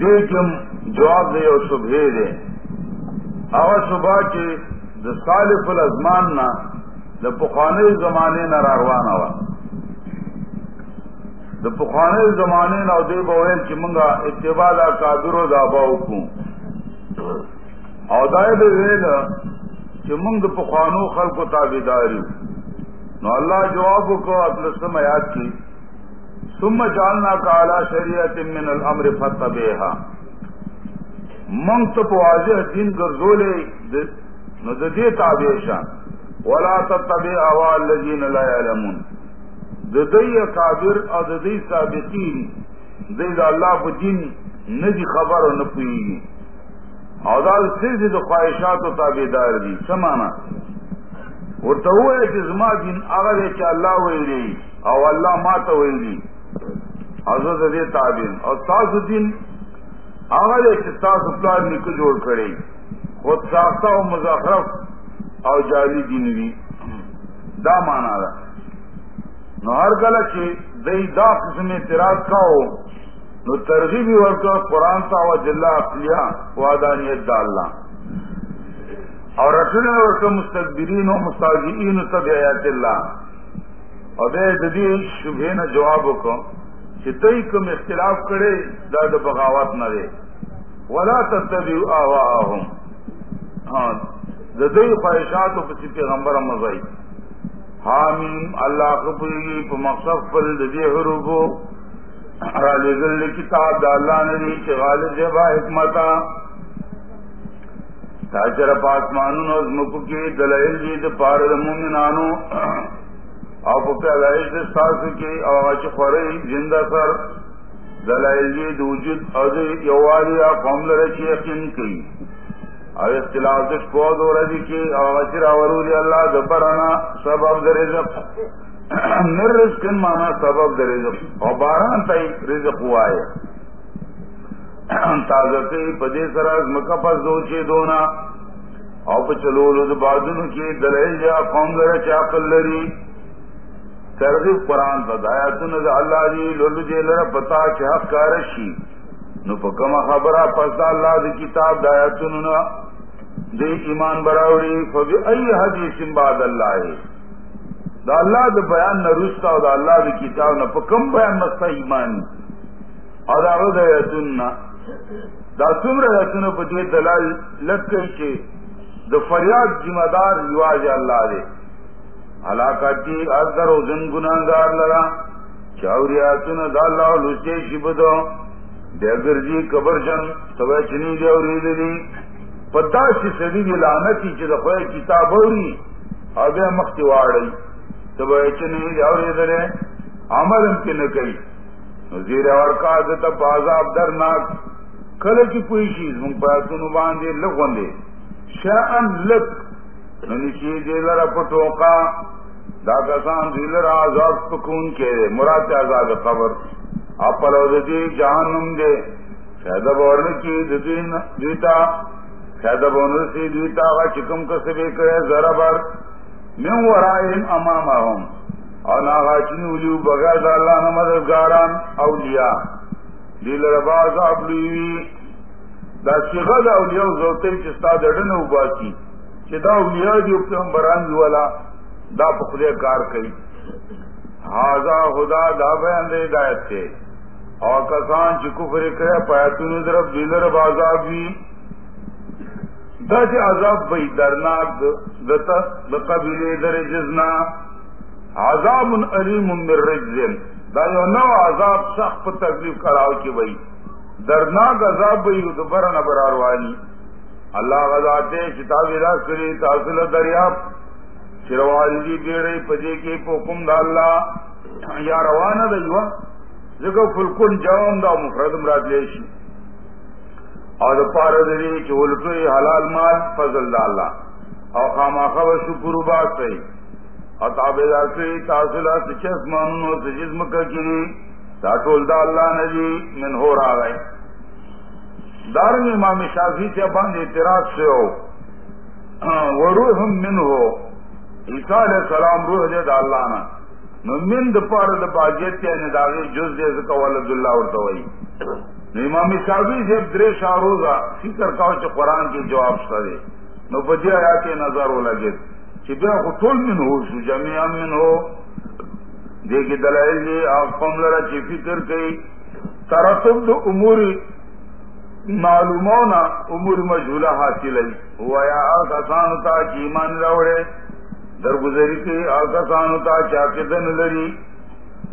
دیکھم، جواب دے اور صبح دے۔ اور صبح کے دا صالف الازمان نا دا پخانے زمانے نہ راروان ہوا دا پخانے زمانے نہ دے بویل کی منگا اتباع دا قادر و دا باو کو او دائے دے ویل کہ منگ دا پخانو خلق و تابداری نو اللہ جواب کو اطلسم آیات کی۔ ثم جعلنا کا علا شریعت من الامر فتح فتبیہا منگ تو واضح دین گرزولے نو ددی تابعشان ولا تتبع اوا الذين لا يعلمون ددی کافر او ددی سابقین. دې الله په دین ندی خبر او نه پوي او دا صرف د خواهشات او تابعدار دي سمانا. ورته وایي چې زما دین هغه چې الله ویلي او الله ما ته حضرت دې تابعین او تاسو دین هغه چې تاسو پلان نکو جوړ کړی خود ساختہ و مزخرف او جعلی دینوی دا مانا دا. نو ہر گلا چی دی دا قسم اعتراض کاؤ. نو ترغیبی ورکا قرآن تا و جلہ اقلیہ وادانیت دا اللہ. اور رسول ورکا مستقبرین و مستاجئین تب آیات اللہ. اور دے ددی شبہ نہ جواب کو. کہ تئی کم اختلاف کرے، دا بغاوت نہ دے ولا تتبعوا آواءهم۔ ہاں ددئی خواہشات و کسی پیغمبر مزائی۔ حامیم، اللہ قبولی مقصد پل ددی حروبو رالی کتاب دا اللہ ندی چه غالب جبا حکمتا۔ تاچر پاسمانون از مکو کی دلائل جی دا مومنانو۔ او پا پیدایش دا ستاسو کی او اچ خوری زندہ سر دلائل جی دا وجود او دا یوالی قوم لرچ یقین کی اور اختلاف دش پود ہو رہی کی اور اچر اورولی اللہ دبرانا سبب در رزق. نر رزقن مانا سبب در رزق. اور باران تئی رزق ہوا ہے تازتی پدے سراز مکپس دو چے دونا او په چلولو د بادونو کې دلیل یا قوم لره چا کلری ترغیب قرآن ته آیاتونه د الله دی لولو دې لره پتا چې حق کار شي نو په کومه خبره پس الله د کتاب د آیاتونو نه ایمان براوړي فبي اي حديث بعد الله دا الله د بیان نه رستا دا الله د کتاب نه په کوم بیان مسته ایمان او دا د آیاتونو دا څومره آیاتونه په دې دلال لکه چې د فریاد ذمہ دار یواز الله دی علاقاتی اثر او زن ګناګار لرا چاوریاتونه د الله لوچې شي بده دګرځي قبر جن سبا چني دی۔ پتا چې سړي دی لعنتی چې د کتاب اوري او به مختی واړی سبا چني دی او ریدله عمل هم کې نه کوي وزیر ورکا د ته بازاب درناک کله چې کوئی شي زموږ په تاسو باندې لغوندې شان لک ننشی دیلر پٹوکا دا کسان دیلر آزاد پکون کے دے مراد آزاد قبر. اپل دی جہنم دے شاید بورن کی دیتا. شاید بورن سی دیتا کا چکم کسبے کرے ذرا بر. میں ورائن امام ہوں اور ناغاچنی ولیو بغیر دا اللہ نہ مددگاران اولیاء. دیلر باز ابلیوی. دا صيغه د اولیاء زوتل چې ستا دړنه وباسي چې دا اولیاء دي او پیغمبران دی ولا دا په خدای کار کوي هاذا خدا دا بیان دی ہدایت ته او کسان چې کفر کړه پاتونو طرف دلر عذاب وی. دا چې عذاب به درناک دته د قبيله درجزنا عذاب علیم من رجز دا یو نو عذاب سخت تکلیف کراو کې وای درناک عذاب به یو دبر نه براروانی الله غذاته کتاب را کړی تاسو دریاب چروالی دی بیړې پدې کې په حکم د الله یا روانه دی و زګو فلکون جوام دا مفرد مراد شي او د پاره دې حلال مال فضل د الله او خامخا شکر وباسي او تابعدار کړی تاسو لا چې اسمانونو او جسم کې دا ټول دا الله نبی من ہو رہا ہے دارن امام شافی سے باندھ اعتراض سے ہو۔ وہ روح من ہو۔ عیسیٰ علیہ السلام روح دے دا اللہ نا۔ نو من د پاره د باجت ته نه داغه جز دې زکه ولد الله ورته وای امام صاحبی سے درے شاروزہ فکر کا قرآن کی جواب کرے نو بجے آیا کے نظر ہو لگے۔ چپیا کو ٹول من ہو سو جمع من ہو۔ دیکھ دلائل جی آپ قوم لڑا چی فکر کئی۔ ترتب دو اموری معلومونا امور مجھولا حاصل ہے ہوا یا آکسان ہوتا چی ایمان روڑے درگزری کی آکسان ہوتا چاکدن لری،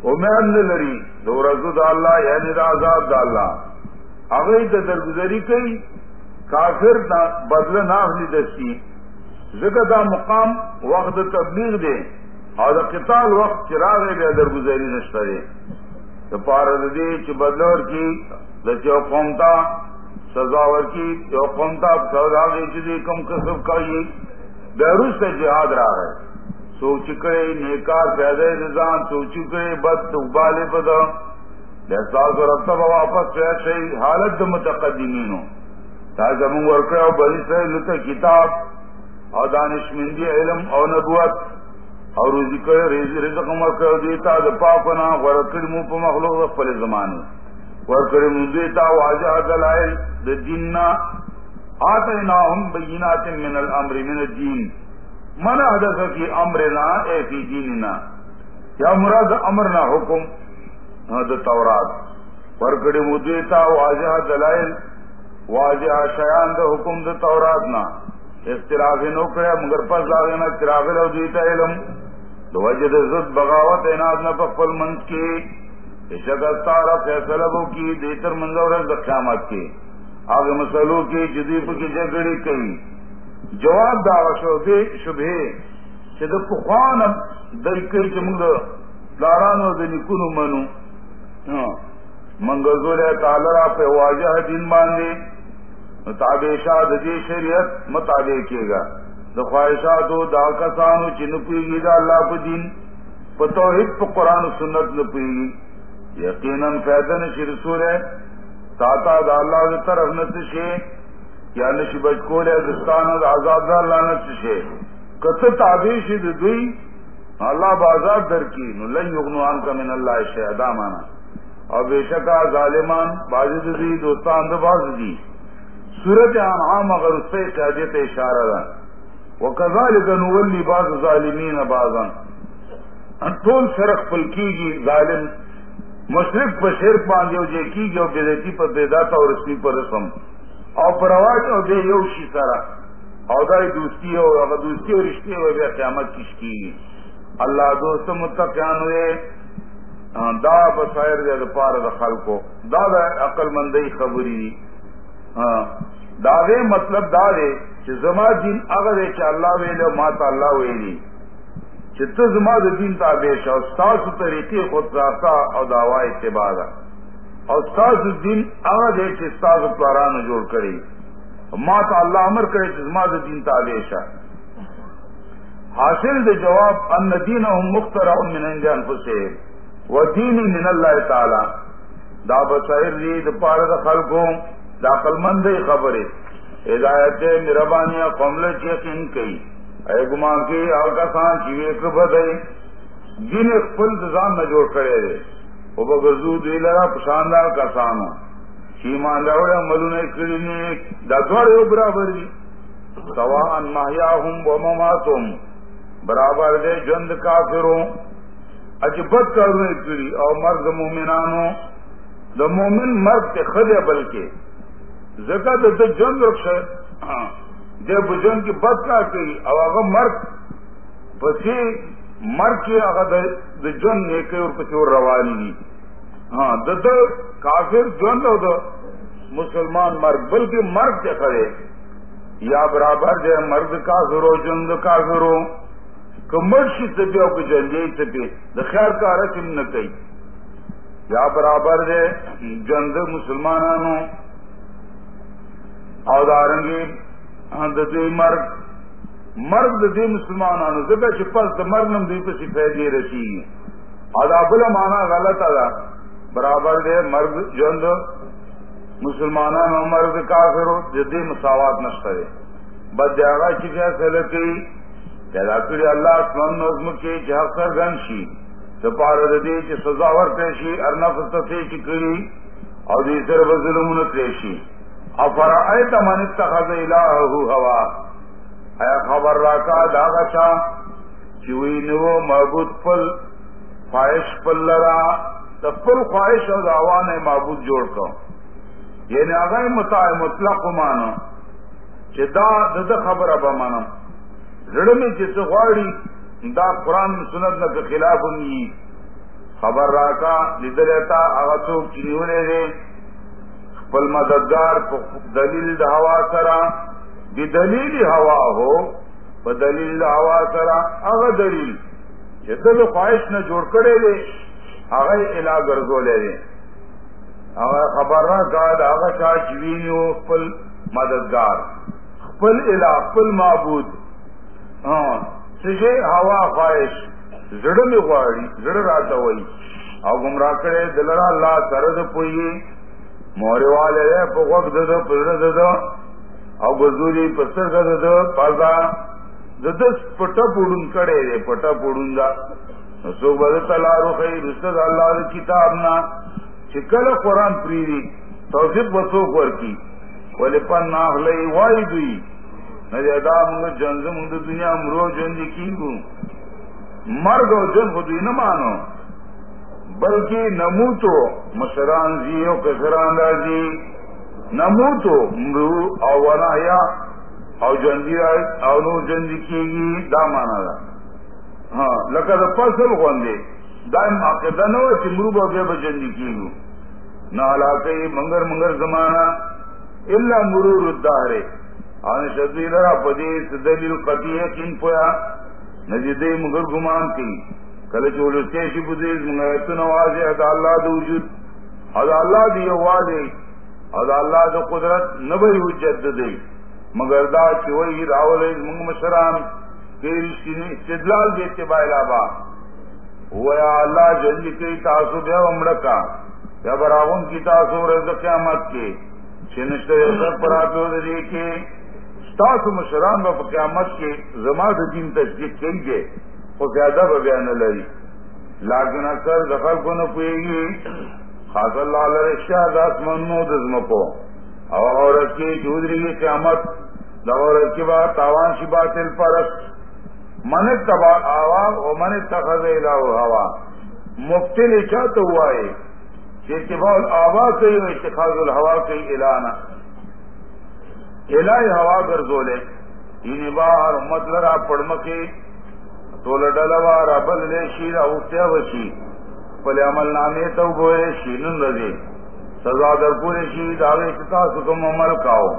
امید لری دو رسو دا اللہ یعنی دا عذاب اگئی درگزری کئی کافر دا بدل ناخلی دستی۔ ذکر دا مقام وقت تبلیغ دے۔ اور دا قتال وقت چراغ بے درگزری نشترے۔ تو پارد دے چی بدلور کی، دا قومتا سزاور کی چو قومتا سزا دے کم کسب کائی بیروس سے جہاد رہا ہے۔ سوچ کرے، نیکار پیدا نظام سوچ کرے، بد تو بالے پدا۔ احساس اور اب واپس صحیح حالت متقدمین ہو تاکہ ہم ورکر اور سے لط کتاب، اور دانش مندی، علم اور نبوت۔ اور روزی کرے رزق ورکر دیتا پاپنا ورکر منہ پہ مخلوق، پلے زمانے۔ ورکر منہ دیتا واجہ دلائل دیننا آتے ہم بینات من الامر من الدین من حدث کی امرنا اے فی دیننا یا مراد امرنا حکم تورات۔ ورکڑی مدیتا واضح دلائل واضح شیان دا حکم دا تورات نا اختلاف نو کرے، مگر پس لاغینا چراغ لو دیتا علم۔ دو وجد زد بغاوت ایناد نا پخفل منز کی۔ اشک استارا فیصلہ بو کی دیتر منظور قیامت کی۔ آگے مسئلوں کی جدیف کی جگڑی کئی۔ جواب دا شبے شبے چې د پخوان دای کوي چې موږ لارانو د نکونو منو۔ ہاں۔ منګزوله تعالی را په واجه دین باندې مطابق شاد دې شریعت مطابق کېگا د خواہشاتو دا کسانو چې نه پويږي دا الله په دین۔ په توحید په قران او سنت نه پويږي یقینا فائدہ نشي رسول ہے تا دا الله کی طرف نه شي یا نشی بچ کولے دستان اور آزاد اللہ نہ سے کت تابیش دوئی، اللہ بازاد در کی لن یغنوان کا من اللہ شہدا مانا۔ اور بے شکا ظالمان باجد دی، دوستان باز دی۔ صورت انعام اگر اس پہ قیادت اشارہ دا۔ وہ کزال نولی باز ظالمین بازن ٹول سرخ پل کی گی، ظالم مشرق پر شیر پاندیو جے کی گی اور بےزتی پر بے داتا اور اسمی پر رسم۔ اور پرواز اور بے یو شی سارا اودائی دوستی ہو اگر دوستی اور رشتے ہو بے قیامت کس کی اللہ دوست متقیان ہوئے۔ ہاں، دا بسائر دے پار دخل کو دا دا عقل مندی خبری ہاں، داغے مطلب دا دے کہ زما دین اگر ہے کہ اللہ ویلے ماتا اللہ ویلی۔ چت زما دین تابیش اور ساس طریقے خود راستہ اور دعوا اتباع اور ساز دین اگر ہے کہ ساز پاران جوڑ کرے ماں تو اللہ امر کرے جزماد دین تا تعلیشا حاصل دے جواب ان دین مخترا من انجان سے وہ دین من اللہ تعالی. دا بصیر دی دا پار دا خلقوں دا قل مند خبر ہدایت مربانیاں قمل یقین کئی. اے گمان کی آگا سان چیوے کبد ہے۔ دین خپل نظام نہ جوڑ کرے رہے وہ بغزو دی لگا پشاندار کا سانو۔ چیمان لوڑے ملو نے کڑی دسوڑے برابر دی۔ سوا ماہیا ہوں وہ مماتم۔ برابر دے جند کافروں۔ اجبت کرنے کڑی اور مرد مومنانو۔ دا مومن مرد کے خدے بلکہ۔ زکت دے جند رکش ہاں۔ دے بجن کی بد کا کئی اور اگر مرد پسی مرد کی اگر جن نیکے اور پسی اور روانی دی ہاں دد کافر جن دو مسلمان مرد بلکہ مرد کے کھڑے یا برابر دے مرد کا ضرو جند کا ضرو کمرشی سے بھی اور خیر کا رسم نہ کئی. یا برابر دے جند مسلمانانو. اودارنگی ددی مرد مرد ددی مسلمانانو زبے چپس مرد نم دی پسی فیدی رسی. ادا بلا مانا غلط ادا. برابر دے مرد جند. مسلمانانو مرد کافرو جدی مساوات نشترے بد آگا چی فیصلہ کی پیدا کری اللہ اسمان نظم کی جہاں سرگن شی. سپار ددی چی سزاور پیشی ارنف تسی چی کری. او دی سر بظلمون تریشی افرائیت من اتخذ الہو ہوا اے خبر راکا داغا چا چوی نو معبود پل، خواہش پل لرا تپل خواہش اور دعوان معبود جوڑ کر۔ یعنی اگر متا مطلق مانو چدا دد خبر ابا مانم زړه می چې څه دا قران سنت نه خلاف ني خبر راکا لیدل تا هغه څوک چې نیولې دي خپل مددگار دلیل د هوا سره دی دلیل هوا هو، په دلیل د هوا دلیل چې دل خواهش نه جوړ کړي دي هغه اله ګرځولې دي هغه خبر راکا دا هغه چا چې ویني خپل مددگار، خپل اله، خپل معبود. ہاں سجے ہوا خواہش زڑ میں غواڑی زڑ راتا ہوئی او گمراہ کرے دلرا اللہ سرد پوئی مورے والے پوک دد دد او گزوری پسر دد ددس پٹا پوڑن کڑے رے پٹا پوڑن دا سو بد تلارو خی رسد اللہ دا کتاب نا چکل قرآن پریری توفیق بسوک ورکی ولی پن ناخ لئی وائی دوئی ندا منگ جنگ منگ دنیا مرو جن کی مرگ اور جن خود نہ مانو. بلکہ نمو تو مشران جی او کسران راجی نمو تو مرو او ونایا او جنگی او نو جنگ کی گی دا مانا دا. ہاں لکہ دا فصل خوندے دائم عقیدہ نو چی مرو با بے بجنگی کی گو نہ علاقے منگر منگر زمانہ الا مرور الدہرے آن شدی لرا پدی دلیل قطعی یقین پویا نجدی مگر گمان کی کل چولستے شی بدیز منگیتن آوازی ادا اللہ دا وجود. ادا اللہ دی آوازی ادا اللہ دا قدرت نبی حجت دی. مگر دا چوئی راولی منگ مشران کئی استدلال دیتے بائلا با. ویا اللہ جنجی کئی تاسو بیا امڑکا یا براغن کی تاسو رزق قیامت کے چنشتر سب پر آتو دی کے مشران با قیامت کے زما دین تشکیق کئی گے وہ زیادہ بیا نہ لری لیکن اکثر دخل کو نہ پوئے گی خاص اللہ علیہ شاہ داس منو دزم کو عورت کی چودھری کی قیامت عورت کے بعد تاوان شی باطل پرست. من تبا آوا و من تخذ ہوا مفتی لکھا تو ہوا ہے کہ اتباع آوا کئی و اتخاذ الہوا کئی الانا الہی ہوا گرزولے این یعنی باہر امت لرا پڑمکی تو لڈلوا ربل لے شیر اوٹیا وشی پلے عمل نامے تو گوئے شینن رضی سزا در پورے شی داوے کتا سکم عمل کاؤ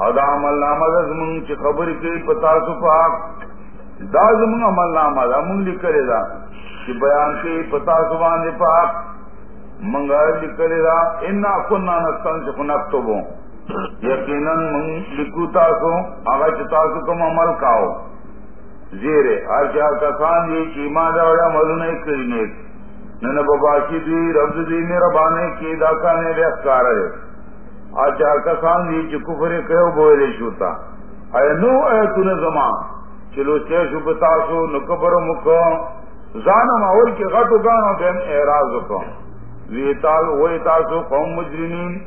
ادا عمل نامہ زمن چی خبر کی پتا سپاک دا زمن عمل نامہ دا من لکلے دا چی بیان کی پتا سبان دی پاک منگا لکلے دا انا کننا نستن سے کنکتبوں یقیناً لکھو تاسو آگا تاسو کم عمل کاؤ زیر ہر چار کسان یہ چیما دوڑا ملو نہیں کرنے نن بابا کی دی ربز دی، میرا بانے کی داکا نے لے اخکار ہے۔ آج چار کسان یہ چکفر کہو بوئے شوتا۔ اے نو اے تن زمان۔ چلو چے شب تاسو نکبر مکو زانم اول کے غٹو گانو بین اعراض کو وی تال وی تاسو قوم مجرمین۔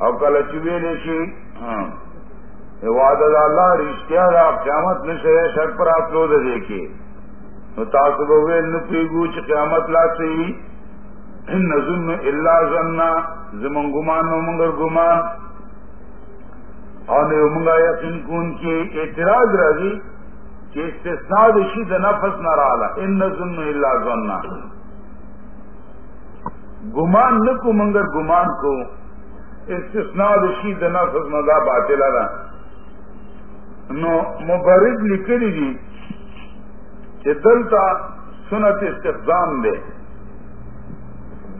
او کله چې ویلې شي وعده د الله رښتیا دا، قیامت نشه شک پر اتلو ده دیکي نو تاسو به ویل نه پیګو چې قیامت لا شي ان ظن الا ظن زمون ګمان نو مونږ ګمان او نه مونږه یقین کون کې اعتراض راځي چې استثناء د شي د نفس نه رااله ان ظن الا ظن۔ ګمان نه کو مونږ ګمان کو۔ استثناء شی د نفس نه دا باطل ده نو مبرد لیکلی دي چې دلته سنت استخدام ده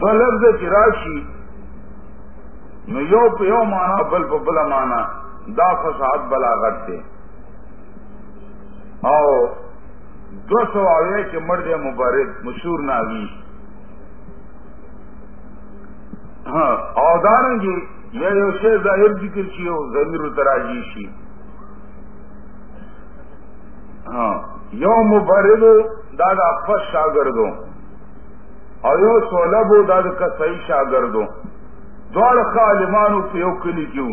دو لفظ چې راشي نو یو په یو بل په بل معنا دا فساد بلاغت ده او دو سو آوے چې مرد مبارد مشهور ناوی. ہاں او دارنگی یا یو شی ظاهر ذکر شي ضمیر تراجی شي یو مبرد دا د افس شاګردو او یو سولبو، دا د کسای شاګردو دوڑ عالمانو په یو کلی کیوں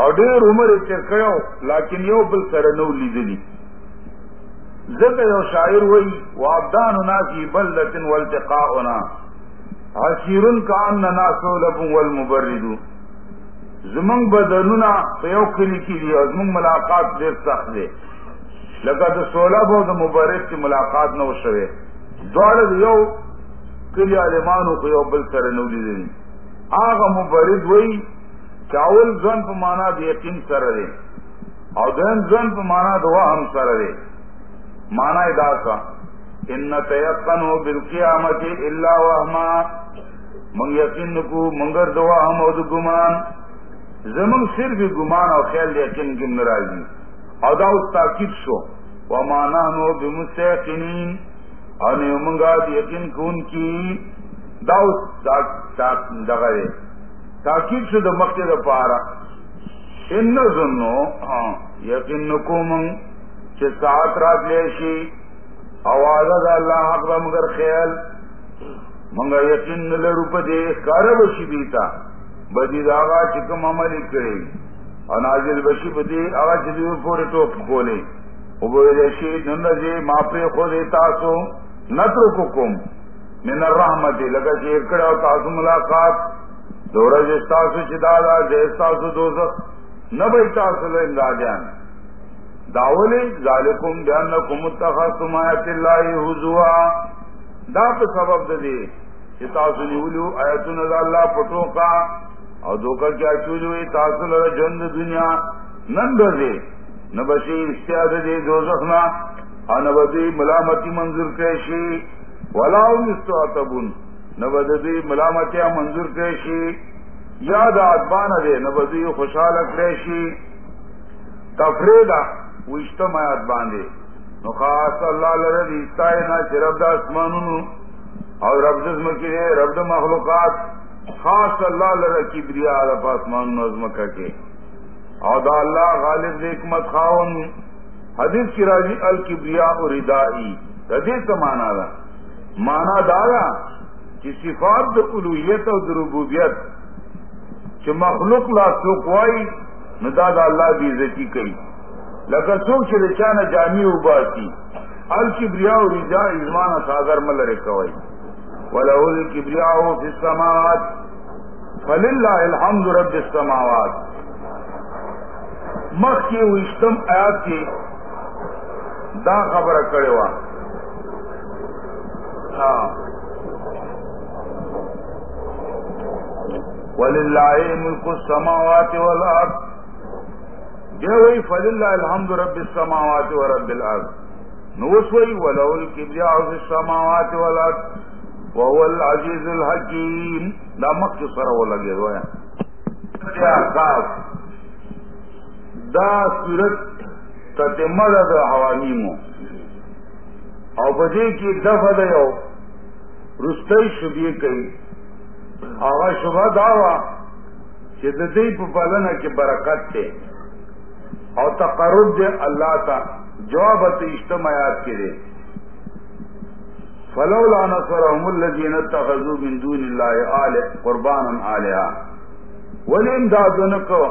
او ډېر عمر یې لیکن یو بل سره نو لیدلی. ذکر یو شاعر وئی وابدان ناسی بلدتن والتقاؤنا. حسیرن کا ان اننا سولب والمبردو زمنگ بدنونا په یو کلی کی دی او زمنگ ملاقات ډېر سخت دی لکه د سولب او د مبرد کی ملاقات نو شوه دواړه یو کلی عالمانو په یو بل سره نو لیدلی هغه مبرد وئی چاول ځن په معنا د یقین سره دی، او دین ځن په معنا د وهم سره دی. معنا ادا کا ان تیقنو بالقیامت الا وهما. من یقین کو منگر دوا ہم او گمان زمن صرف گمان او خیال یقین کی ناراضی او دا اس تاکید شو. وما نحنو بمستيقنين. او نه یقین کون کی دا اس دغه تاکید شو د مخکې د پارا ان ظنو یقین کوم چې ساعت رات لیشي اواز د الله حق را مگر خیال. منګه یقین لرو په دې کار وشي دیتا بدی دا هغه چې کوم عمل کړی او نازل بشي په دې هغه چې دې پورې ټوپ کولې او به دې شي نن دې ما په خو دې تاسو نترککم من الرحمت لکه چې کړه تاسو ملاقات۔ دورج جی استاسو چې دادا جی دې استاسو دوزخ نه به تاسو له امدادیان۔ داولی، ذالکم بیانکم اتخذتم آیات اللہ حضوا دا په سبب د دې چې تاسو نیولو آیاتونه د الله پټو کا او دوکا کیا چولوي تاسو له ژوند دنیا نن دې نه بشي استیاد دې دوزخ نه او نه بدی ملامتی منظور کړي شي ولا مستعتبون نه بدی ملامتی منظور کړي شي یاد ادبان دې نه بدی خوشاله کړي شي تفریدا وشتم آیات باندې نو خاص الله لره دي استاینا چې رب د اسمانونو او رب مخلوقات خاص الله لره کبریا د اسمانونو زمکه کې او دا الله غالب حکمت خاون حدیث کی راضی الکبریا او ردائی د دې څه معنا ده معنا دا صفات د الوهیت او د ربوبیت چې مخلوق لا څوک وای نو دا د الله عزتی کوي لکه څوک چې د چانه جامع وباسي الکبریا او رجا ازمان ساگر ملره کوي وله الکبریا فی السماوات. فلله الحمد رب السماوات. مخ کې وشتم آیات کې دا خبره کړې و ها ہاں. ولله ملک السماوات والارض. وہی فض اللہ الحمد رب السماوات و رب الارض نوس وہی ولو الكبرياء في السماوات والارض. وهو العزيز الحكيم. دا مخ سره ولګي وای احقاف دا صورت تتمه ده د حوامیمو او کې دفع ده یو رستۍ شبیه کوي هغه شبه دا وا چې د دې په پالنه کې برکت ده او تقرب دے اللہ تا جواب اجتماعات کے دے. فلولا نصرهم الذين اتخذوا من دون الله آل قربانا آلهة. ولی امداد نکو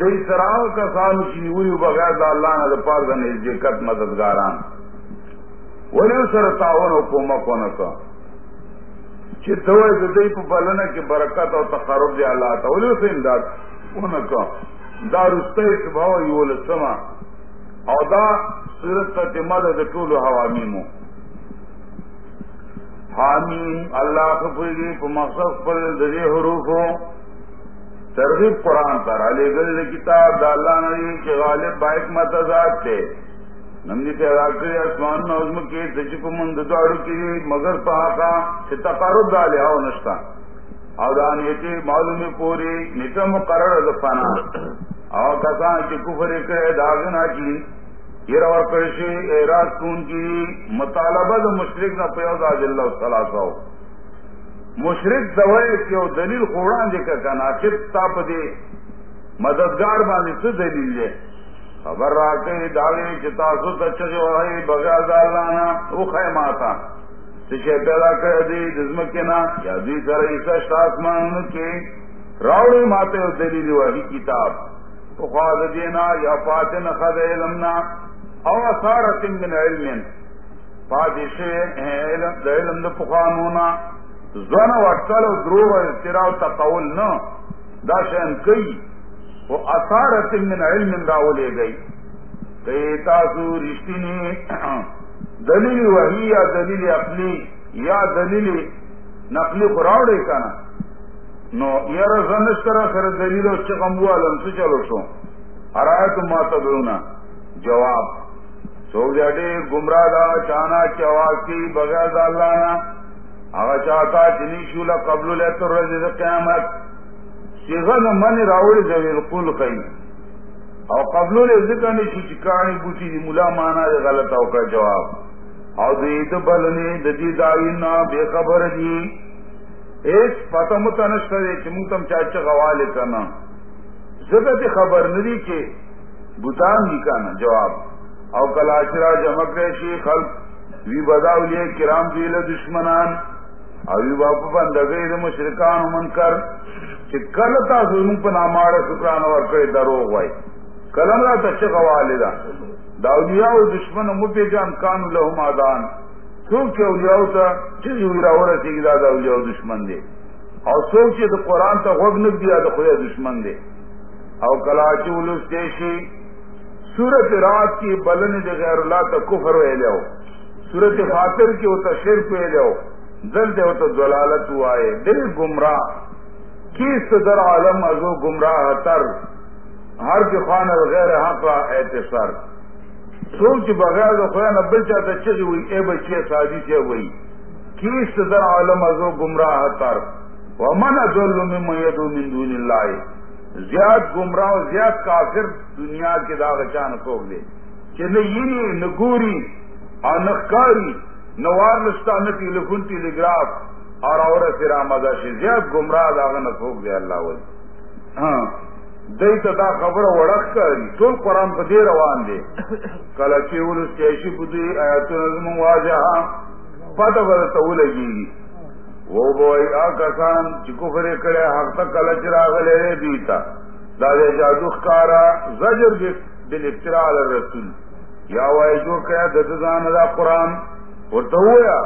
دی سراو کسانو چی نیولیو بغیر دا اللہ نا دا پار دا نزدیکت مددگاران. ولی سر تاون و کومکو نکو چی توی دا دی پا بلنه کی برکت او تقرب دی اللہ تا. ولی سر امداد ونکو دا رسته سباو یو لسما. او دا صورت تتمه د ټولو حوامیمو حامیم الله خپلږي په مقصد پر د دې حروفو ترغیب قران تر علی گل کتاب د الله نه چې غالب بایک متضاد ته نمدی ته راکړي اسمان نظم کې د چې په مند داړو کې مگر په هغه چې تقرب داله او نشتا او دا نیتی معلومی پوری نیته مقرر د فنا کسان چې کفر کړي داغنا کی اور پرشي اعراض کون جی؟ کی مطالبه د مشرک نه پیو د الله ثلاثه مشرک دوی چې یو دلیل خوړان دي کنه اخر تاپ دي مددگار باندې څه دلیل دی خبر راکې داوی چې تاسو ته چې وایي بغیر د الله نه او خیماتا سشے پیدا کر دی جزم کے نا، یا دی سر عیسا آسمان کے راوڑی ماتے ہو دلیل وحی کتاب۔ خواہ دینا یا فاتن خد علمنا او اثارت من علم. پادش علم دا پخوان ہونا زن وٹکل و درو و افتراء و تقول نا. دا شہن کئی. وہ اثارت من علم راولے گئی. کئی تاسو رشتی نے دلیل وحی یا دلیل اقلی یا دلیل نقلی خوراوڑے کا نا نو یار زنش کرا سر دلیل و چکمبو علم سے چلو شو. ارائے تم ماتا جواب. سو جاٹے گمراہ دا چانا چواز کی بغیر دا اللہ اگر چاہتا چنی شولا قبل لیتر رجز قیامت. شیغن من راوڑی زویل قول قیم او قبل ذکر نے چکانی بوٹی دی ملا مانا دے غلط او کا جواب. او دیت بلنی ددی داوینا بے خبر دی. ایک پتہ متنش کرے چمتم چاچا غوالے کرنا زبت خبر ندی کے بوتان دی کانا جواب. او کلاشرا جمک ریشی خلق. وی بداو لیے کرام دیل دشمنان. او وی باپو بندگی دی مشرکان من کر چی کل تا سنو پا نامار سکران ورکر دروغ وائی. کلم را تشق والدہ دا. اولیاء و دشمن مپی جان کانو لهم آدان. سوک چی اولیاء تا چیزی ہوئی را ورسی دا دا اولیاء و دشمن دے او سوک چی دا قرآن تا غوگ نک دیا دا خویا دشمن دے او کلاچی ولوس دیشی سورت رات کی بلن دے غیر اللہ تا کفر وے لیو سورت فاتر کی ہوتا شرک وے لیو دل دے ہوتا دلالت ہوا ہے دل گمراہ۔ کیس در عالم ازو گمراہ تر۔ ہر کے خان غیر حق کا احتسار سوچ بغیر خدا نبل چاہتا چلی ہوئی، اے بچے سازی سے ہوئی۔ کیس در عالم ازو گمراہ تر۔ ومن ازل من میدو من دون اللہ زیاد گمراہ، زیاد کافر دنیا کے داغ چان سوک دے۔ کہ نہ یری، نہ گوری، اور نخکاری نہ وارلستا نہ ٹیلیفون ٹیلیگراف اور عورت سے رامدہ سے زیاد گمراہ داغ نہ سوک دے اللہ ولی ہاں دئی تدا خبر وڑک کری ټول قرآن په دې روان دے۔ دي کله چې ولس شي بودي آیاتونه زموږ واجه پته به ته ولګي وو بوای هغه کسان چې کفر کړي حق ته کله چې راغلي دي تا دا د جادو ښکارا زجر بل افتراء علی الرسول یا وای جو کړه د ځان دا قرآن ورته ویا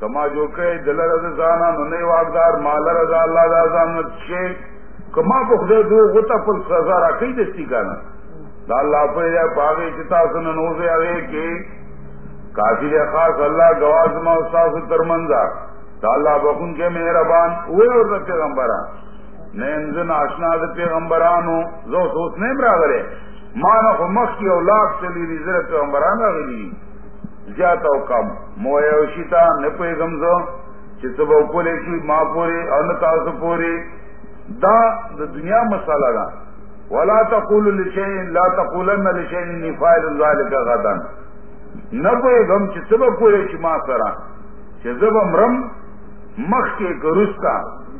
کما جو کړه دلر د ځان نو نه واغدار مال رضا الله دا ځان کما کو خدای دو غتا پر سزا را دستی کانا دا اللہ پر یا پاگی چتا سن نوزے آگے کی کافی خاص اللہ گواز ما استاس ترمنزا دا اللہ بخون کے مہربان ہوئے اور دا پیغمبران۔ نینزن آشنا دا پیغمبرانو، زو سوس نیم را گرے مانا خو مخ کی اولاد چلی ریزر پیغمبران را گلی۔ زیادہ کم۔ موئے وشیتا نپوئے گمزو چی پورے شی، ما پورے اور نتاسو پورے دا د دنیا مساله ده ولا تقول لشيء، لا تقولن لشيء اني فاعل ذلك غدا۔ نبه غم چې سبب کوی چې ما سره چې زب مرم مخ کې ګرستا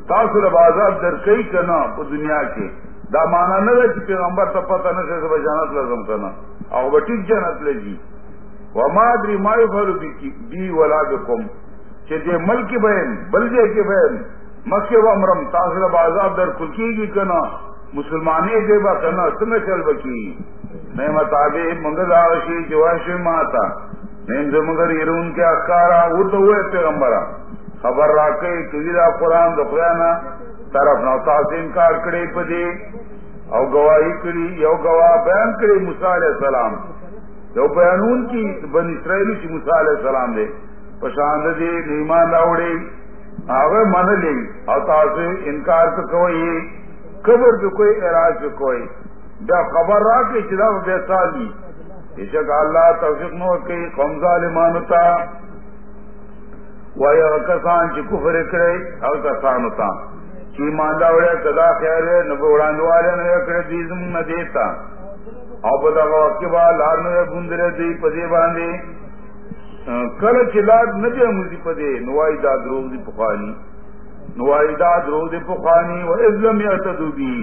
تاسو له آزاد در کوي کنه په دنیا کې دا معنا نه ده چې پیغمبر ته پته نه شي چې جنت لازم کنه او به ټیک جنت لږي جی۔ وما ادري ما يفعل بي ولا بكم چې دې ملک بین بلځه کې بین۔ مکے و امرم تاثر بازاب در کلکی گی کنا۔ مسلمانی دے با کنا سنگ چل بکی۔ میں مطابع مگر آشی جواش ماتا۔ میں مگر ایرون کے اکارا اردو ہوئے پیغمبرا۔ خبر راکے کلیرا قرآن دخیانا طرف نو تاثر انکار کرے پدے او گواہی کری، یو گواہ بیان کرے موسیٰ علیہ السلام۔ یو بیانون کی بن اسرائیلی چی موسیٰ علیہ السلام دے۔ پشاند دے نیمان راوڑے۔ آگے من لی اور تاسے انکار تو کوئی، قبر پہ کوئی اعراض پہ کوئی۔ دا خبر رہا کہ چلا بے سالی۔ بشک اللہ توفیق نو کہ قوم ظالمان ہوتا وہ کسان چی کفر کرے اور کسان ہوتا چی ماندا وڑے صدا خیر ہے نبو اڑانے والے نے کرے دیزم نہ دیتا او بدا وقت کے بعد لار نے گندرے دی پدی باندھی کل چلاد نہ دے مجھے پدے نوائی دا دروغ دی پخانی نوائی دا دروغ دی پخانی و ازلم یعتدو بی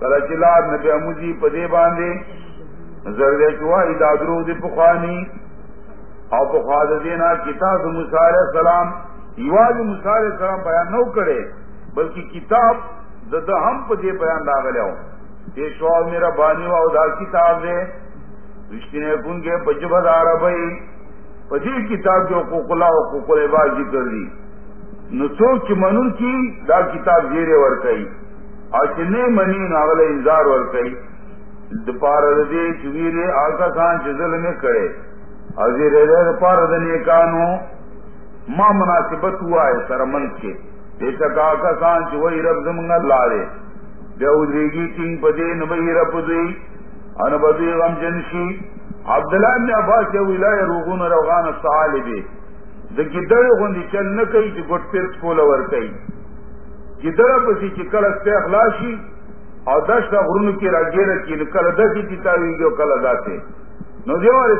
کل چلاد نہ دے مجھے پدے باندے زردے چوائی دا دروغ دی پخانی او پخواد دینا کتاب مسار السلام یواز مسار السلام بیان نو کرے بلکہ کتاب دا ہم پہ دے بیان داغلے ہوں پیشوا میرا بانی و دا کتاب دے رشتی نے کن کے بجبد عربی پدی کتاب جو کوکلا و کوکل باز ذکر دی نسوک چی منون کی دا کتاب زیرے ورکئی آج نے منی ناغل انذار ورکئی دپار دے چویرے آقا خان چزل میں کرے ازیر پار دنے کانو ماں مناسبت ہوا ہے سرمن کے۔ بے شک آقا خان چ وہی رب زمنگا لارے۔ بے گی تین پدے نبی رب دی۔ ان بدی غم جنشی۔ عبداللہ ابن عباس یو الہی روغون روغان صالبے د گدڑ غوندی چل نہ کئی چې ګټ پیر سکول ور کوي گدڑ پسې چې کله ست اخلاصي او داش دا غرونو کې راګیره کې نو کله د دې نو دیوار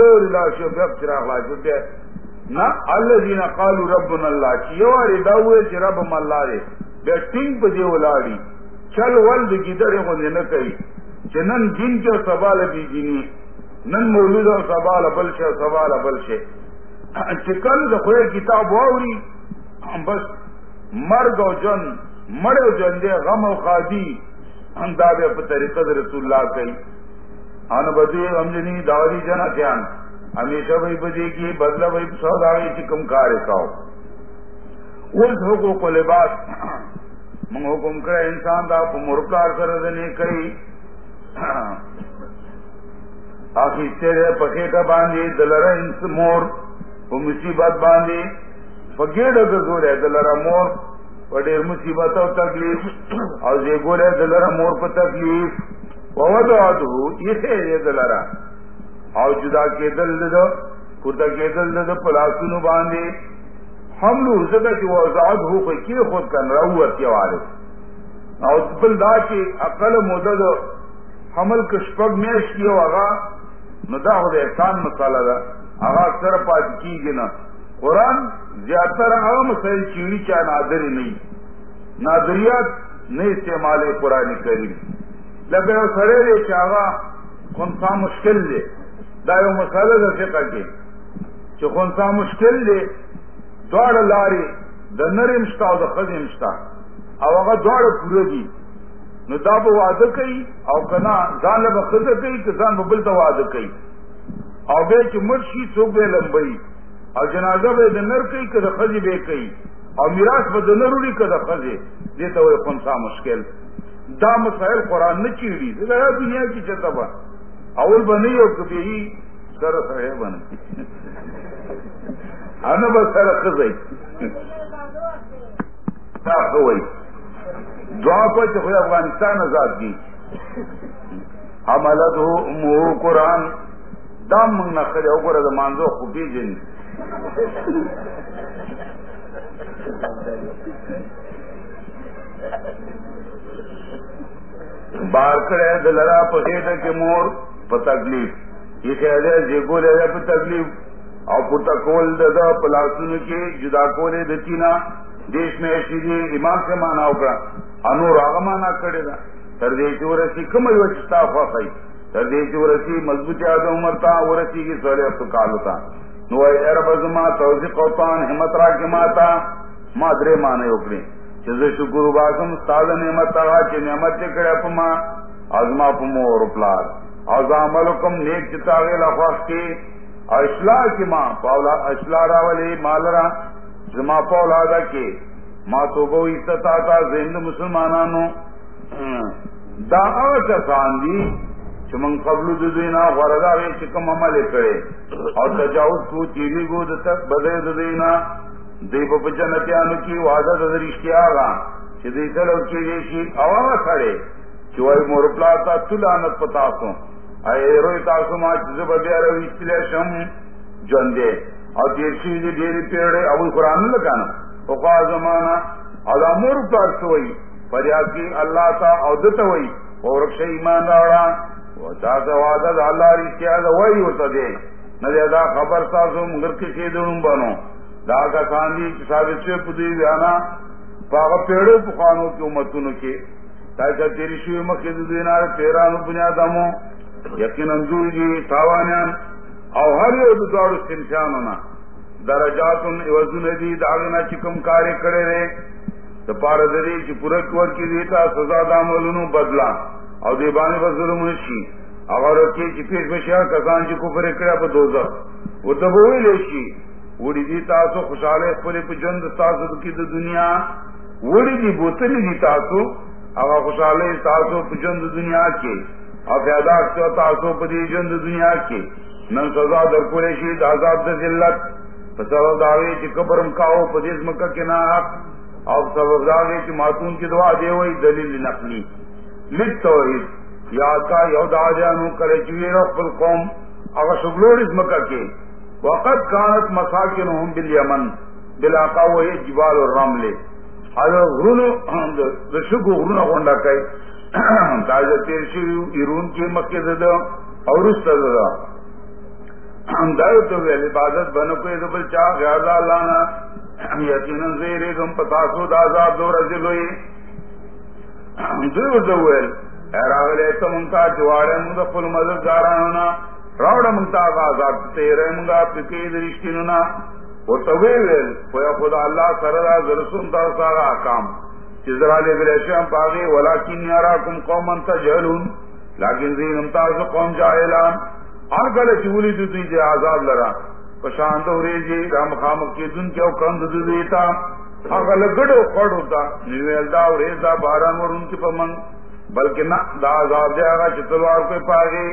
لور لا شو بیا الذين قالوا ربنا الله دا رب الله دې دی چل ول د گدڑ غوندی نه سوال دی دینی. نن مولود او سوال بل شه سوال بل شه چې کله کتاب واوري بس مرګ او جن مړ جن دې غم او خادي اندازه په طریقه رسول الله کوي ان بدی غمجنی داوری جنا کیان ہمیشہ وہی بدی کی بدلا وہی سوداوی چې کم کار کاو اوس حقوق لباس. من حکم کرے انسان دا په مرکار سره دني کوي آخی تیرے پکے کا باندھی دلرا انس مور. وہ مصیبت باندھی. پگیڑ گزورے دلرا مور. پڑے مصیبت اور تکلیف. اور یہ گولے دلرا مور پر تکلیف. بہت ہو یہ دلرا جدا کے دل دو خدا کے دل دو پلاسون باندھے ہم لوگ کی وہ آزاد ہو کوئی کی خود کر رہا کے والے اور بلدا کی عقل مدد حمل کشپگ میش کیو آگا نو دا خود احسان مسالہ دا. آگا اکثر پات کی گی نا. قرآن زیادہ تر آگا مسائل چیڑی چاہ نادری نہیں. نادریات نہیں استعمال قرآن کریم. لگے سرے دے چاہا خونسا مشکل دے دا یو مسئلہ دا فقہ کے چو خونسا مشکل دے دوار لاری دا نرم شتا او دا خزم شتا او آگا دوار پورا دی نو دا به واده کوي، او کنا ځان له خزه کوي که ځان به بل ته واده او به چې مرشي څوک به لمبي او جنازه به د نر کوي که د خزي به کوي؟ او میراث به د نر وړي که د خزي دې ته وایي خنسا مشکل. دا مسائل قرآن نه چیړي دا دنیا کې چته به اول به نه یو کبي سره سره باندې انا به سره خزي دا دعا کو چې خو افغانستان آزاد دي حملت هو امه قران دا موږ نه کړو وګوره د مانزو خو پیژني بار کړه د لرا په هټه کې مور په تکلیف۔ یې خیاله چې ګولې په تکلیف۔ او پورته کول د پلاسونو کې جدا کولې د تینا۔ دیش میں ایسی دی امام سے مانا ہوگا انو راگ مانا کرے گا سردی کی چورسی کم ہی وچتا فاقی سردی کی چورسی مضبوطی آدم مرتا ورسی کی سولی افتقال ہوتا نو اے عرب ازما توزی قوتان حمت را کی ماتا مادرے مانے اکڑی چیز شکر باسم ستاد نعمت آگا چی نعمت چکڑے پما ازما پمو اور پلار. اوزا عملکم نیک چتاغی لفاق کی. اصلاح کی ماں پاولا اصلاح راولی مالرا زما پولادا کے ماں تو گو استتا تھا زند مسلمانانو. دا کسان دی چمن قبل دو دینا وردا وی چکم عمل کرے. اور تجاوز کو چیری گو تک بدے دو دینا. دی په جنتیانو کې وعده د رښتیا غا چې دې چلو کې دې شي اوا مور پلا تا تلانت پتا سو اے روي تاسو ما چې زبر بیا روي استلیشم ژوندې او تیر شي دې ډېری پیړې قرآن نه لګانو او خوا زمانہ، او د امور پر سوئی فریاد کی الله تا او دته وای او ایمان راوړه. او دا دا وعده د الله رښتیا دا وای ورته دی نه دا خبر تاسو موږ کې کې دونم بنو. دا کا کاندي چې ثابت شي په دې بیانا هغه پیړو په قانون کې، امتونو کې. دا چې تیری شوی مکه د دینار پیرانو بنیادامو تاوانیان. او هر یو د دوړو سنشانو نه وزن دی داغنا چکم کارے کڑے رے تو پار دری چی پورا کور کی دیتا سزا دام دامولنو بدلا او دی بانے با ظلم اگر کی چی پیش بشیا کسان چی کفر کریا پا دوزا وہ تبوئی لیشی وڑی دی تاسو خوشحالے پلی پا تاسو کی دی دنیا، وڑی دی بوتلی دی تاسو اگر خوشحالے تاسو پا دنیا کے او فیدا اکتو تاسو پا دی جند دنیا کے۔ نن سزا در پولی شید عذاب در ذلت۔ سبب داوی چی قبرم کاؤ پدیس مکہ کے ناحق اور سبب داوی چی ماتون کی دعا دے ہوئی دلیل نقلی۔ لکھ توحید۔ یاد کا یو دا جانو کرے چوی رفت القوم اگر شگلور اس مکہ کے۔ وقت کانت مساکنہم بالیمن بلاقا وہی جبال الرملے اگر غرون رشکو غرون خونڈا کئی تاجہ تیر شیو ایرون کی مکہ دادا اور اس دادا تو عبادت بن کو بل چاہ گیا اللہ یقیناً زیر گم پتاسو دازاب دو رجل ہوئی دو دویل اراغل ایسا منتا جوارے منگا فل مدد دارانا راوڑا منتا آزاد تیرے منگا پکی درشتینونا وہ تویل پویا خدا اللہ سردا زرسون تا سارا حکام چیزرا لے گلے گلیشم پاگی ولیکن یاراکم قومن تجہلون لیکن زین امتاز قوم جاہلان۔ ہر گلے چولی دودی دے آزاد لرا۔ پشانت ہو رہی جی رام خام کی دن کیا کم دودی تھا ہر گلے گڑو کھڑ ہوتا نیویل دا اور دا، باران اور ان کی پمن۔ بلکہ نہ دا آزاد دے آگا چتلوار کو پا گئی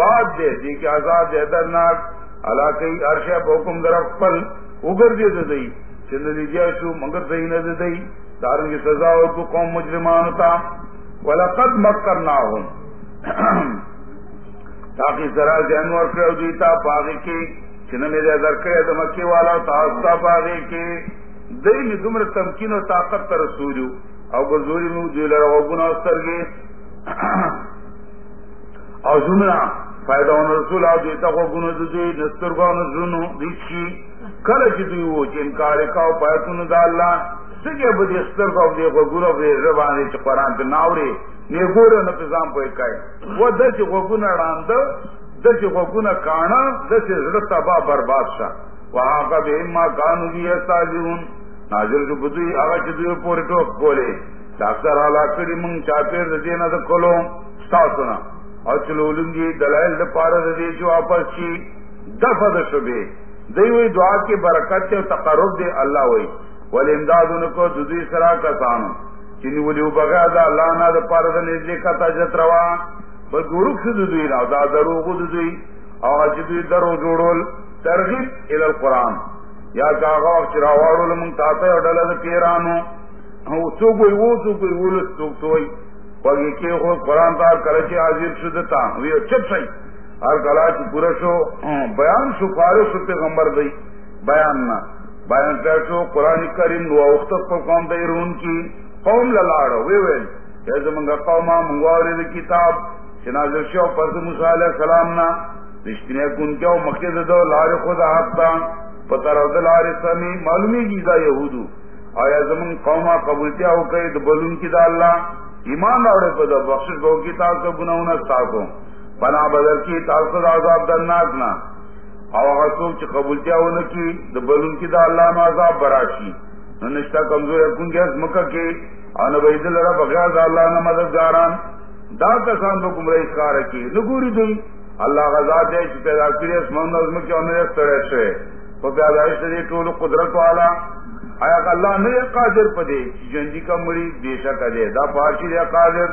بات دے دی کہ آزاد دے درناک اللہ کئی عرشہ حکم درخت پل اگر دے دے دئی چند لیجیا شو مگر صحیح نہ دے دئی دارن کی سزا اور کو قوم مجرمان ہوتا۔ ولقد مکرنا ہوں تاکہ ذرا جانور کر دیتا پاگے کے چن میرے ادر کرے تو مکی والا تاستا پاگے کے دئی میں تمر تمکین و طاقت تر سوجو او بزوری میں جو لڑا گنا استر گے او زمنا فائدہ ان رسول او دیتا کو گنا دوی نستر کو نزونو دیچی کله چې دوی وو چې انکار وکاو پاتونو د کو دې راند د چې وګونه کاڼه د تبا برباد شه وهغه به ما کانو بي استاجون نازل جو بدوی هغه چې دوی پورې ټوک کولې ډاکټر حالا کړي مونږ چاپیر د دې تاسو نه او چلولنګي دلایل د پاره د دې چې واپس شي دفه د شبه دی وی دعا کی برکت اور تقرب دے اللہ ہوئی ولی امداد ان کو ددی سرا کا سان چنی ولی بغیر دا اللہ نہ دا پار دا نزدے کا تجت روا۔ بل گروک سے ددی نا دا دروغ ددی او جدی درو جوڑول ترغیب ال القران یا کاغا چراواڑو لمن تاتے اور ڈلد پیرانو۔ او تو کوئی وہ تو کوئی وہ تو توئی۔ پگی کے خو قرآن تار کرچے حاضر شدتا وی چپ صحیح ہر کلا چی پورا شو ہاں، بیان شو پارے شو، پیغمبر دی۔ بیان نہ۔ بیان کر شو، قرآن کریم دعا اختر پر قوم دی، رون کی۔ قوم للاڑو، وی ویل جیسے منگا قوما منگواری دی کتاب۔ چنازر شو پرد موسیٰ علیہ السلام نا رشتنے کن کیا مقید دو لار خدا حق تا۔ پتر او دلار سمی معلومی کی دا یہودو۔ آیا زمن قوما قبولتیا ہو کئی دبلون کی دا اللہ۔ ایمان آوڑے پدا بخشش بہو کتاب کا گناہونا ساکو بنا بدل کی تاثر عذاب درناک نہ او چ قبولتیا ہونے کی د بلون کی دا اللہ نو عذاب براشی۔ نشتا کمزور کن گیا مکہ کے ان بید لرا بغیر دا اللہ نہ مددگاران۔ دا کسان تو گمراہ کار کی۔ نگوری دی اللہ غزا دے چ پیدا کری، اس من نظم کے انہوں نے سڑے سے۔ تو پیدائش سے ٹول قدرت والا۔ آیا اللہ نے قادر پدے جنجی کا مری بے شک دے دا پارشی دے قادر۔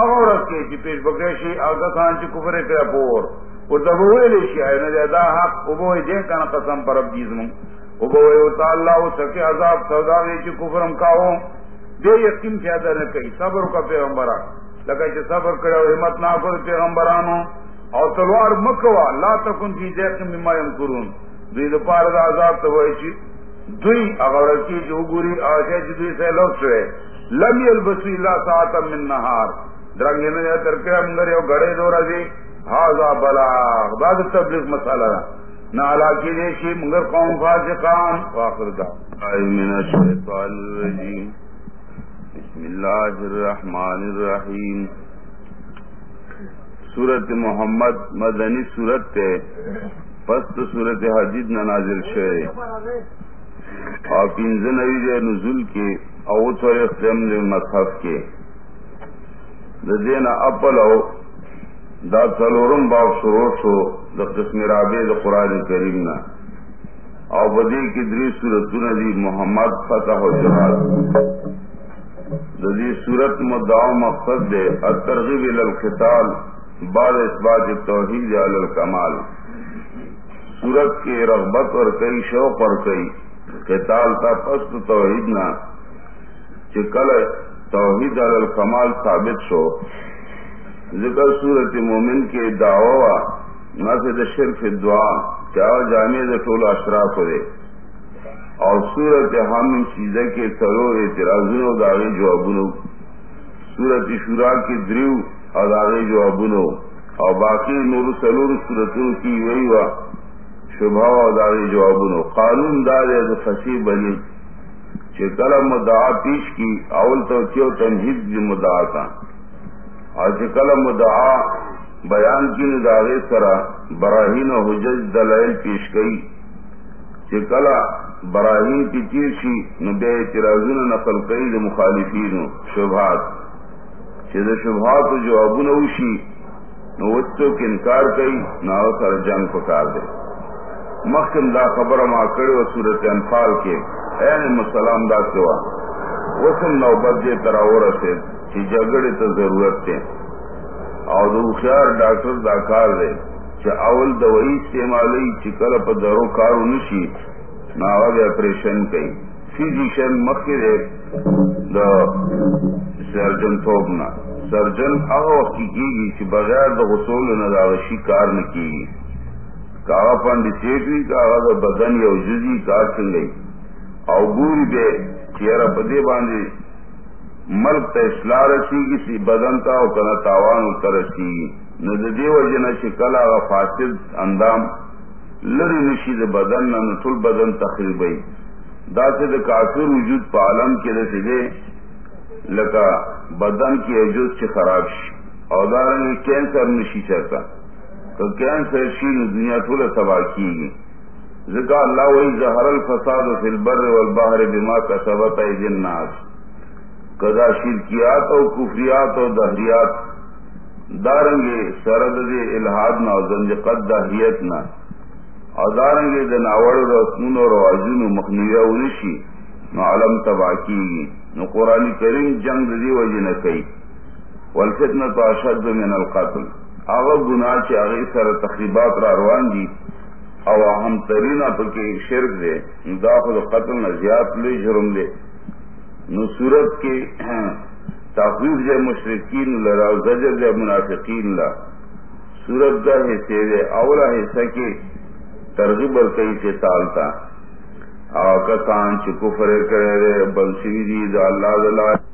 اور اس کے چی پیش بکریشی آگا خان چی کفر کرا پور۔ او دبوئے لیشی آئے نا دے دا حق او بوئے جین کانا قسم پر اب جیزمون او بوئے او تا اللہ او سکے عذاب سودا سوداوی چی کفرم کاؤ دے یقین فیادہ نہ کئی صبر کا پیغمبرہ۔ لگا چی صبر کرے کرا حمت نہ کر پیغمبرانو۔ اور تلوار مکوا، لا تکن فی دیکھ مما ینکرون دوی دو پار دا عذاب تو ہوئے چی دوی اگر کی جو گوری آجے چی سے لوگ شوئے. لم یلبسو اللہ ساعتا من نہار. درنگ نے کر کے اندر یو گڑے دو رضی. ہاضا بلا بعد تبلیغ مسالہ نہ علاقی دیشی مگر قوم فاسقان. واخر دا. من الشیطان الرجیم. بسم اللہ الرحمن الرحیم. سورت محمد مدنی سورت تے. پست صورت حدید نازل شعر اور پنز نوی نزول کے اوت اور اختم مصحف کے دین اپل او دا سلورم باغ شروع شو د قسم رابع د قران کریم نا او بدی کی دری سورتونه دی محمد، فتح و جهاد د دې صورت مدعا مقصد دے الترغیب الى القتال بعد اثبات توحید علی الکمال. صورت کی رغبت اور کئی شوق اور کئی قتال تا پست توحید نا چکل توحید علی الکمال ثابت شو۔ ذکر صورت مومن کے دعوا نہ سے شرف دعا، کیا جامع ٹول اشراف دے۔ اور سورت ہم چیزیں کے سرور اعتراضوں داغے جو ابنو سورت شورا کی دریو اور داغے جو ابنو اور باقی نور سلور صورتوں کی وہی وا۔ شبہ اور داغے جو ابنو قانون دار فصیح بنی. قلم مدعا پیش کی، اول تو کیوں تنہید بھی مدعا تھا اور قلم مدعا بیان کی نداغے سرا، براہین و حجج دلائل پیش گئی چکلا براہین کی چیز نبے اعتراضون نقل کئی د مخالفین شبہات. چد شبہات جو ابو نوشی نو کے انکار کئی نہ سر جنگ پکار دے. مخم دا خبر ما کڑے و صورت انفال کے این مسلام دا سوا وسم نوبت دے تراور سے کہ جگڑے تو ضرورت تے اور خیار ڈاکٹر دا کار دے کہ اول دوائی استعمالی چکل پا درو کارو نشی ناوگ اپریشن کئی فیزیشن مخی دے دا سرجن توبنا سرجن اغا وقت کی گی چی بغیر دا غسول نداغشی کار نکی گی کاغا پانڈی چیٹوی کاغا دا بدن یو جزی کار چنگئی. او گوری بے چیرہ پدے باندھی ملک تا اصلاح رسی گی سی بدن تا او کنا تاوان اتر رسی گی نو دا دیو جنا شکل آغا فاسد اندام لری نشی دا بدن نا نطول بدن تخریبی دا سے دا کافر وجود پا عالم کی رسی دے، لکا بدن کی عجود چی خراب شی. او دارنگی کینسر نشی چرتا. کہ کینسر شی دنیا طول تباہ کی گی؟ ذکا اللہ وہی زہر الفساد فی البر والبحر بما کسبت ایدی الناس. کدا شرکیات و کفریات و دہریات. دارنگے سرد دے الہاد نہ زنجقت دہریت نہ اور دارنگے دے ناوڑ رسمون و رواجون و مخنیہ ونشی نو علم تباہ کی گی. نو قرآن کریم جنگ دی وجہ نہ کئی. والفتنہ تو اشد من القتل. آغا گناہ چی آغی سر تقریبات را روان دی. او ہم ترین پکی شرک دے. داخل قتل نہ زیاد لے، جرم دے نو صورت کے تحفیظ جے مشرقین لرا زجر جے منافقین لا صورت دا حصے دے. اولا حصہ کے ترغیب اور کئی سے تالتا او کسان چ کفر کرے بنسی دی، دا اللہ دلائے